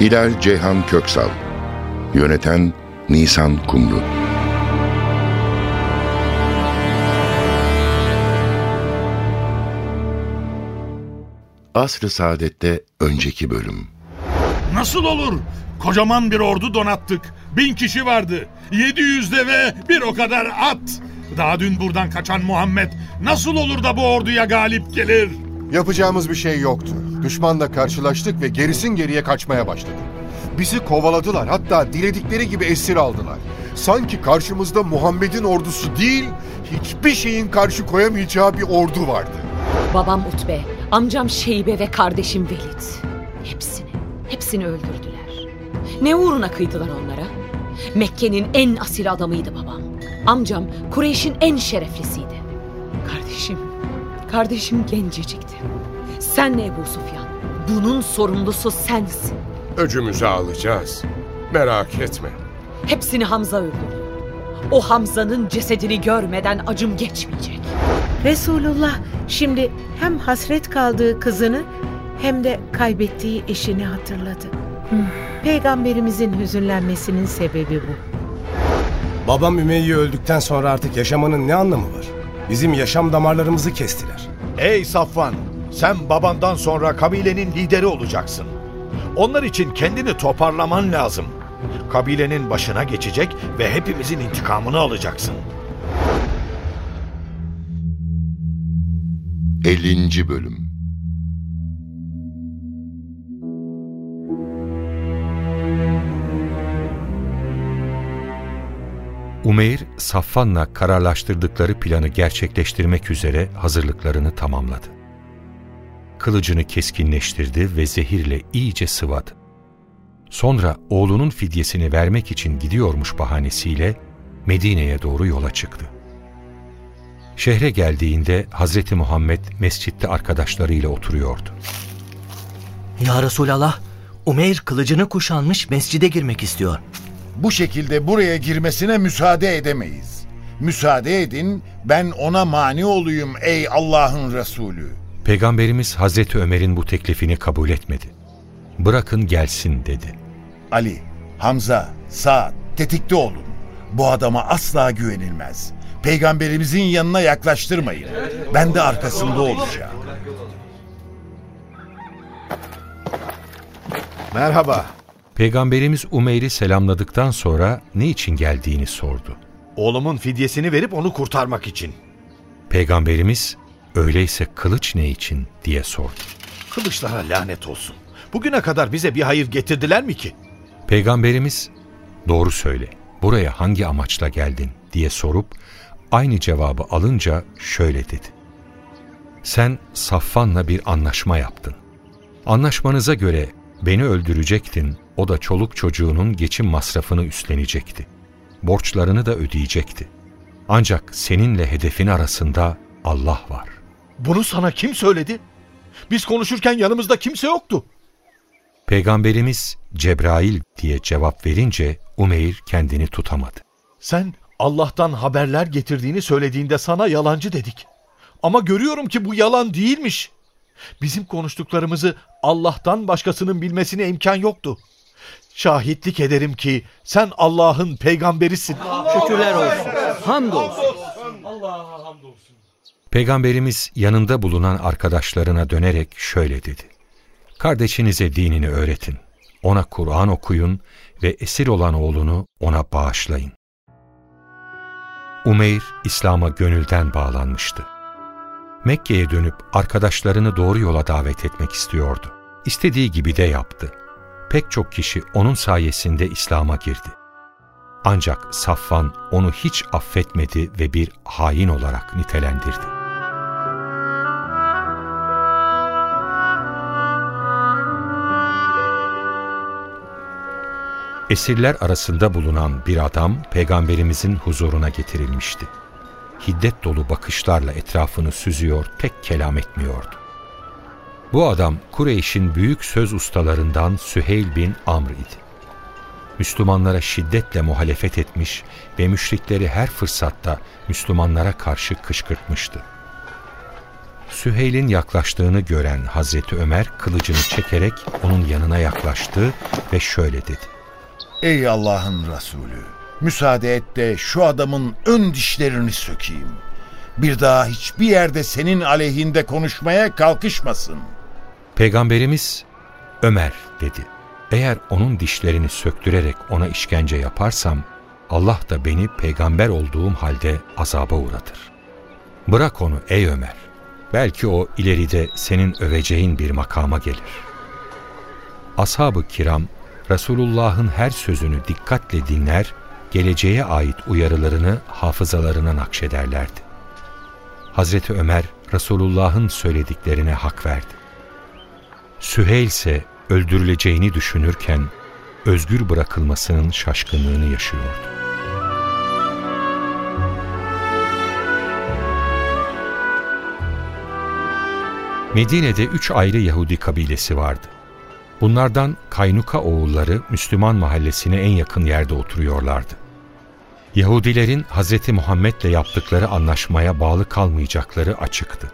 Hilal Ceyhan Köksal Yöneten Nisan Kumru Asr-ı Saadet'te önceki bölüm Nasıl olur? Kocaman bir ordu donattık. Bin kişi vardı. 700 deve, bir o kadar at. Daha dün buradan kaçan Muhammed nasıl olur da bu orduya galip gelir? Yapacağımız bir şey yoktu. Düşmanla karşılaştık ve gerisin geriye kaçmaya başladık. Bizi kovaladılar hatta diledikleri gibi esir aldılar. Sanki karşımızda Muhammed'in ordusu değil, hiçbir şeyin karşı koyamayacağı bir ordu vardı. Babam Utbe, amcam Şeybe ve kardeşim Velid. Hepsini, hepsini öldürdüler. Ne uğruna kıydılar onlara? Mekke'nin en asil adamıydı babam. Amcam Kureyş'in en şereflisiydi. Kardeşim, gencecikti. Sen ne Ebu Sufyan? Bunun sorumlusu sensin. Öcümüzü alacağız. Merak etme. Hepsini Hamza öldürdü. O Hamza'nın cesedini görmeden acım geçmeyecek. Resulullah şimdi hem hasret kaldığı kızını hem de kaybettiği eşini hatırladı. Peygamberimizin hüzünlenmesinin sebebi bu. Babam Ümeyye öldükten sonra artık yaşamanın ne anlamı var? Bizim yaşam damarlarımızı kestiler. Ey Safvan, sen babandan sonra kabilenin lideri olacaksın. Onlar için kendini toparlaman lazım. Kabilenin başına geçecek ve hepimizin intikamını alacaksın. 50. Bölüm Umeyr, Safvan'la kararlaştırdıkları planı gerçekleştirmek üzere hazırlıklarını tamamladı. Kılıcını keskinleştirdi ve zehirle iyice sıvadı. Sonra oğlunun fidyesini vermek için gidiyormuş bahanesiyle Medine'ye doğru yola çıktı. Şehre geldiğinde Hazreti Muhammed mescitte arkadaşlarıyla oturuyordu. Ya Resulallah, Umeyr kılıcını kuşanmış mescide girmek istiyor. Bu şekilde buraya girmesine müsaade edemeyiz. Müsaade edin, ben ona mani olayım ey Allah'ın Resulü. Peygamberimiz Hazreti Ömer'in bu teklifini kabul etmedi. Bırakın gelsin dedi. Ali, Hamza, Saad, tetikte olun. Bu adama asla güvenilmez. Peygamberimizin yanına yaklaştırmayın. Ben de arkasında olacağım. Merhaba. Peygamberimiz Umeyr'i selamladıktan sonra ne için geldiğini sordu. Oğlumun fidyesini verip onu kurtarmak için. Peygamberimiz öyleyse kılıç ne için diye sordu. Kılıçlara lanet olsun. Bugüne kadar bize bir hayır getirdiler mi ki? Peygamberimiz doğru söyle buraya hangi amaçla geldin diye sorup aynı cevabı alınca şöyle dedi. Sen Safvan'la bir anlaşma yaptın. Anlaşmanıza göre beni öldürecektin, o da çoluk çocuğunun geçim masrafını üstlenecekti. Borçlarını da ödeyecekti. Ancak seninle hedefin arasında Allah var. Bunu sana kim söyledi? Biz konuşurken yanımızda kimse yoktu. Peygamberimiz Cebrail diye cevap verince Umeyr kendini tutamadı. Sen Allah'tan haberler getirdiğini söylediğinde sana yalancı dedik. Ama görüyorum ki bu yalan değilmiş. Bizim konuştuklarımızı Allah'tan başkasının bilmesine imkan yoktu. Şahitlik ederim ki sen Allah'ın peygamberisin. Şükürler olsun. Hamdolsun. Allah'a hamdolsun. Peygamberimiz yanında bulunan arkadaşlarına dönerek şöyle dedi. Kardeşinize dinini öğretin. Ona Kur'an okuyun ve esir olan oğlunu ona bağışlayın. Umeyr, İslam'a gönülden bağlanmıştı. Mekke'ye dönüp arkadaşlarını doğru yola davet etmek istiyordu. İstediği gibi de yaptı. Pek çok kişi onun sayesinde İslam'a girdi. Ancak Safvan onu hiç affetmedi ve bir hain olarak nitelendirdi. Esirler arasında bulunan bir adam peygamberimizin huzuruna getirilmişti. Hiddet dolu bakışlarla etrafını süzüyor, tek kelam etmiyordu. Bu adam Kureyş'in büyük söz ustalarından Süheyl bin Amr idi. Müslümanlara şiddetle muhalefet etmiş ve müşrikleri her fırsatta Müslümanlara karşı kışkırtmıştı. Süheyl'in yaklaştığını gören Hazreti Ömer kılıcını çekerek onun yanına yaklaştı ve şöyle dedi. Ey Allah'ın Resulü! Müsaade et de şu adamın ön dişlerini sökeyim. Bir daha hiçbir yerde senin aleyhinde konuşmaya kalkışmasın. Peygamberimiz Ömer dedi. Eğer onun dişlerini söktürerek ona işkence yaparsam Allah da beni peygamber olduğum halde azaba uğratır. Bırak onu ey Ömer. Belki o ileride senin öveceğin bir makama gelir. Ashab-ı kiram Resulullah'ın her sözünü dikkatle dinler, geleceğe ait uyarılarını hafızalarına nakşederlerdi. Hazreti Ömer Resulullah'ın söylediklerine hak verdi. Süheyl ise öldürüleceğini düşünürken özgür bırakılmasının şaşkınlığını yaşıyordu. Medine'de üç ayrı Yahudi kabilesi vardı. Bunlardan Kaynuka oğulları Müslüman mahallesine en yakın yerde oturuyorlardı. Yahudilerin Hz. Muhammed'le yaptıkları anlaşmaya bağlı kalmayacakları açıktı.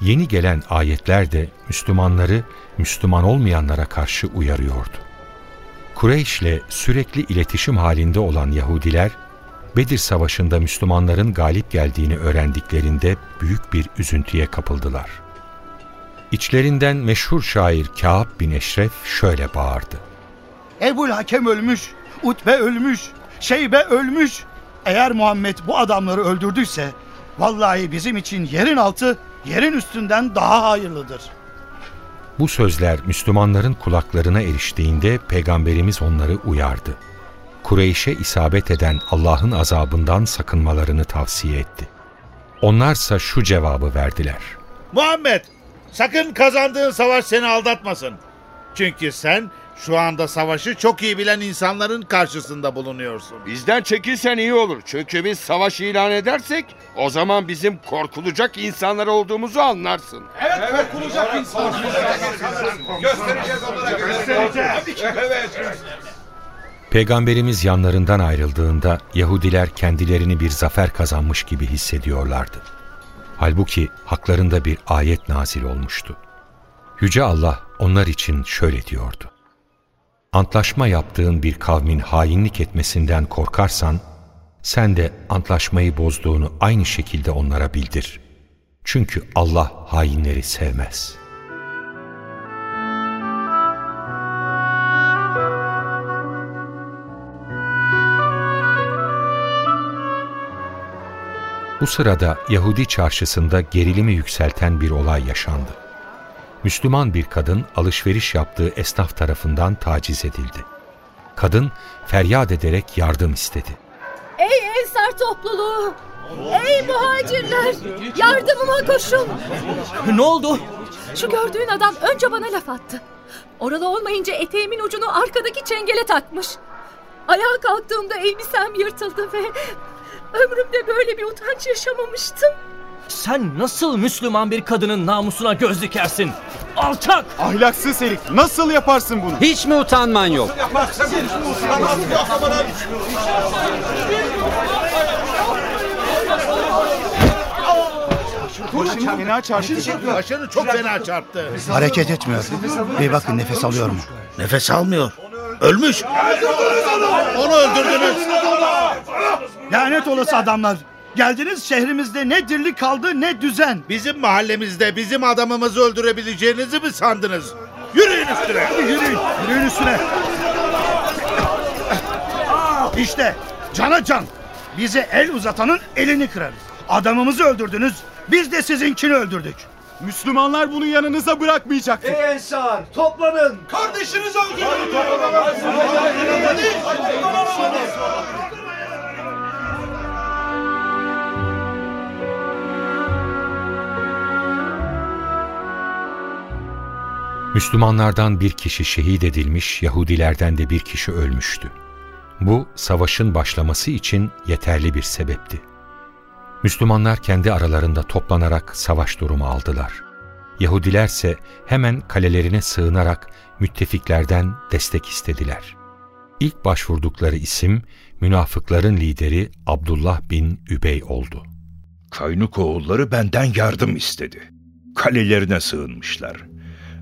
Yeni gelen ayetler de Müslümanları Müslüman olmayanlara karşı uyarıyordu. Kureyş'le sürekli iletişim halinde olan Yahudiler, Bedir Savaşı'nda Müslümanların galip geldiğini öğrendiklerinde büyük bir üzüntüye kapıldılar. İçlerinden meşhur şair Kâb bin Eşref şöyle bağırdı. Ebul Hakem ölmüş, Utbe ölmüş, Şeybe ölmüş. Eğer Muhammed bu adamları öldürdüyse vallahi bizim için yerin altı yerin üstünden daha hayırlıdır. Bu sözler Müslümanların kulaklarına eriştiğinde Peygamberimiz onları uyardı. Kureyş'e isabet eden Allah'ın azabından sakınmalarını tavsiye etti. Onlarsa şu cevabı verdiler. Muhammed sakın kazandığın savaş seni aldatmasın. Çünkü sen şu anda savaşı çok iyi bilen insanların karşısında bulunuyorsun. Bizden çekilsen iyi olur. Çünkü biz savaş ilan edersek o zaman bizim korkulacak insanlar olduğumuzu anlarsın. Evet, korkulacak insanlar. Göstereceğiz onlara göstereceğiz. Evet. Peygamberimiz yanlarından ayrıldığında Yahudiler kendilerini bir zafer kazanmış gibi hissediyorlardı. Halbuki haklarında bir ayet nazil olmuştu. Yüce Allah onlar için şöyle diyordu. Antlaşma yaptığın bir kavmin hainlik etmesinden korkarsan, sen de antlaşmayı bozduğunu aynı şekilde onlara bildir. Çünkü Allah hainleri sevmez. Bu sırada Yahudi çarşısında gerilimi yükselten bir olay yaşandı. Müslüman bir kadın alışveriş yaptığı esnaf tarafından taciz edildi. Kadın feryat ederek yardım istedi. Ey Ensar topluluğu! Ey muhacirler! Yardımıma koşun! Ne oldu? Şu gördüğün adam önce bana laf attı. Oralı olmayınca eteğimin ucunu arkadaki çengele takmış. Ayağa kalktığımda elbisem yırtıldı ve ömrümde böyle bir utanç yaşamamıştım. Sen nasıl Müslüman bir kadının namusuna göz dikersin? Alçak! Ahlaksız herif nasıl yaparsın bunu? Hiç mi utanman yok? Başını fena çarptı. Başını çok fena çarptı. Hareket etmiyor. Bir bakın nefes alıyor mu? Nefes almıyor. Ölmüş. Onu öldürdünüz. Lanet olası adamlar. Geldiniz şehrimizde ne dirlik kaldı ne düzen. Bizim mahallemizde bizim adamımızı öldürebileceğinizi mi sandınız? Yürüyün üstüne. Hadi yürüyün. Yürüyün üstüne. İşte cana can. Bize el uzatanın elini kırarız. Adamımızı öldürdünüz. Biz de sizinkini öldürdük. Müslümanlar bunu yanınıza bırakmayacak. Ey Ensar toplanın. Kardeşinizi öldürdün. Müslümanlardan bir kişi şehit edilmiş, Yahudilerden de bir kişi ölmüştü. Bu savaşın başlaması için yeterli bir sebepti. Müslümanlar kendi aralarında toplanarak savaş durumu aldılar. Yahudilerse hemen kalelerine sığınarak müttefiklerden destek istediler. İlk başvurdukları isim münafıkların lideri Abdullah bin Übey oldu. Kaynuk oğulları benden yardım istedi. Kalelerine sığınmışlar.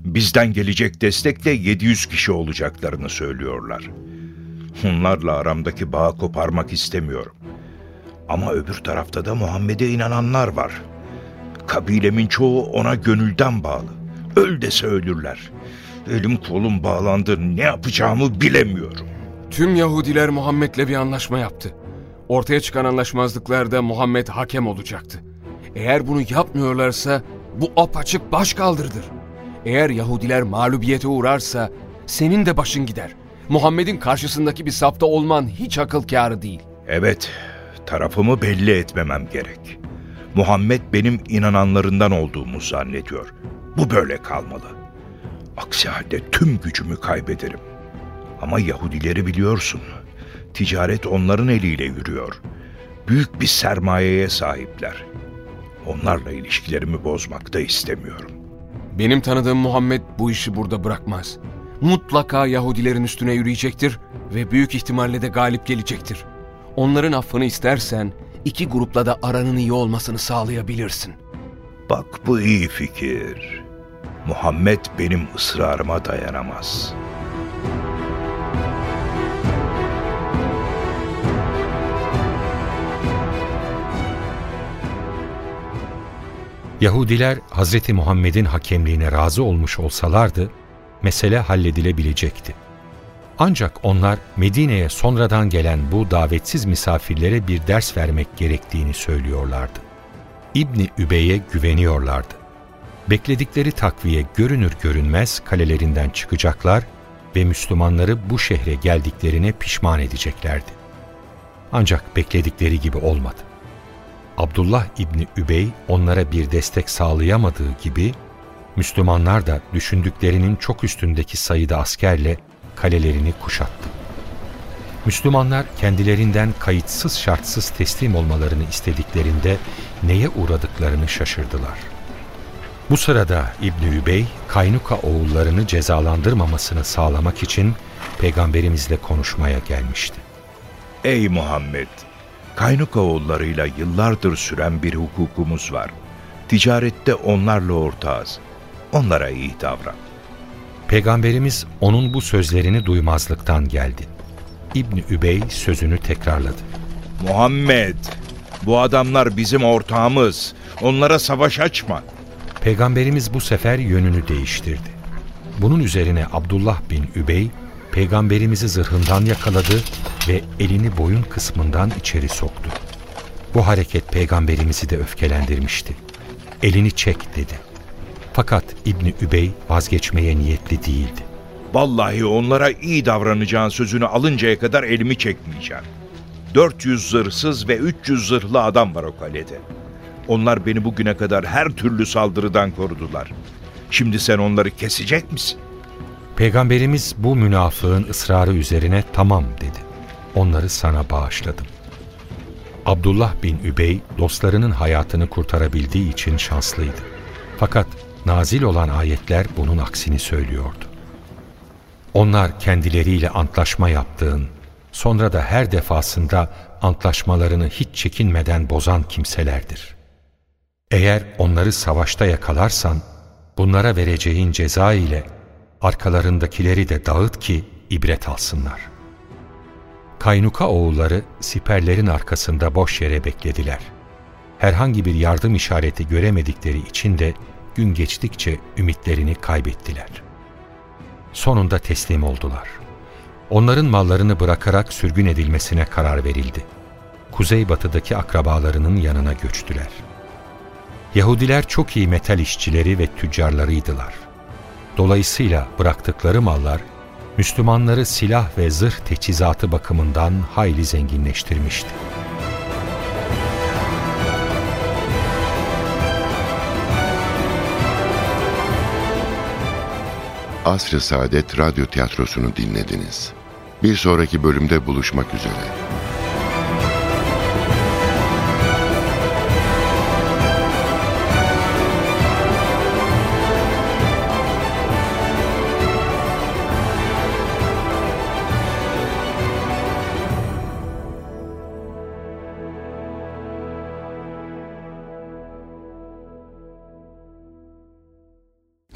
Bizden gelecek destekle 700 kişi olacaklarını söylüyorlar. Onlarla aramdaki bağı koparmak istemiyorum. Ama öbür tarafta da Muhammed'e inananlar var. Kabilemin çoğu ona gönülden bağlı. Öl dese ölürler. Elim kolum bağlandı ne yapacağımı bilemiyorum. Tüm Yahudiler Muhammed'le bir anlaşma yaptı. Ortaya çıkan anlaşmazlıklarda Muhammed hakem olacaktı. Eğer bunu yapmıyorlarsa bu apaçık baş kaldırdır. Eğer Yahudiler mağlubiyete uğrarsa senin de başın gider. Muhammed'in karşısındaki bir safta olman hiç akıl kârı değil. Evet, tarafımı belli etmemem gerek. Muhammed benim inananlarından olduğumu zannediyor. Bu böyle kalmalı. Aksi halde tüm gücümü kaybederim. Ama Yahudileri biliyorsun. Ticaret onların eliyle yürüyor. Büyük bir sermayeye sahipler. Onlarla ilişkilerimi bozmak da istemiyorum. Benim tanıdığım Muhammed bu işi burada bırakmaz. Mutlaka Yahudilerin üstüne yürüyecektir ve büyük ihtimalle de galip gelecektir. Onların affını istersen iki grupla da aranın iyi olmasını sağlayabilirsin. Bak bu iyi fikir. Muhammed benim ısrarıma dayanamaz. Yahudiler Hz. Muhammed'in hakemliğine razı olmuş olsalardı, mesele halledilebilecekti. Ancak onlar Medine'ye sonradan gelen bu davetsiz misafirlere bir ders vermek gerektiğini söylüyorlardı. İbni Übey'e güveniyorlardı. Bekledikleri takviye görünür görünmez kalelerinden çıkacaklar ve Müslümanları bu şehre geldiklerine pişman edeceklerdi. Ancak bekledikleri gibi olmadı. Abdullah İbni Übey onlara bir destek sağlayamadığı gibi Müslümanlar da düşündüklerinin çok üstündeki sayıda askerle kalelerini kuşattı. Müslümanlar kendilerinden kayıtsız şartsız teslim olmalarını istediklerinde neye uğradıklarını şaşırdılar. Bu sırada İbni Übey, Kaynuka oğullarını cezalandırmamasını sağlamak için Peygamberimizle konuşmaya gelmişti. Ey Muhammed! Kaynuka oğullarıyla yıllardır süren bir hukukumuz var. Ticarette onlarla ortağız. Onlara iyi davran. Peygamberimiz onun bu sözlerini duymazlıktan geldi. İbni Übey sözünü tekrarladı. Muhammed, bu adamlar bizim ortağımız. Onlara savaş açma. Peygamberimiz bu sefer yönünü değiştirdi. Bunun üzerine Abdullah bin Übey, Peygamberimizi zırhından yakaladı ve elini boyun kısmından içeri soktu. Bu hareket Peygamberimizi de öfkelendirmişti. Elini çek dedi. Fakat İbni Übey vazgeçmeye niyetli değildi. Vallahi onlara iyi davranacağın sözünü alıncaya kadar elimi çekmeyeceğim. 400 zırhsız ve 300 zırhlı adam var o kalede. Onlar beni bugüne kadar her türlü saldırıdan korudular. Şimdi sen onları kesecek misin? Peygamberimiz bu münafığın ısrarı üzerine tamam dedi. Onları sana bağışladım. Abdullah bin Übey dostlarının hayatını kurtarabildiği için şanslıydı. Fakat nazil olan ayetler bunun aksini söylüyordu. Onlar kendileriyle antlaşma yaptığın, sonra da her defasında antlaşmalarını hiç çekinmeden bozan kimselerdir. Eğer onları savaşta yakalarsan, bunlara vereceğin ceza ile arkalarındakileri de dağıt ki ibret alsınlar. Kaynuka oğulları siperlerin arkasında boş yere beklediler. Herhangi bir yardım işareti göremedikleri için de gün geçtikçe ümitlerini kaybettiler. Sonunda teslim oldular. Onların mallarını bırakarak sürgün edilmesine karar verildi. Kuzeybatıdaki akrabalarının yanına göçtüler. Yahudiler çok iyi metal işçileri ve tüccarlarıydılar. Dolayısıyla bıraktıkları mallar Müslümanları silah ve zırh teçhizatı bakımından hayli zenginleştirmişti. Asr-ı Saadet Radyo Tiyatrosu'nu dinlediniz. Bir sonraki bölümde buluşmak üzere.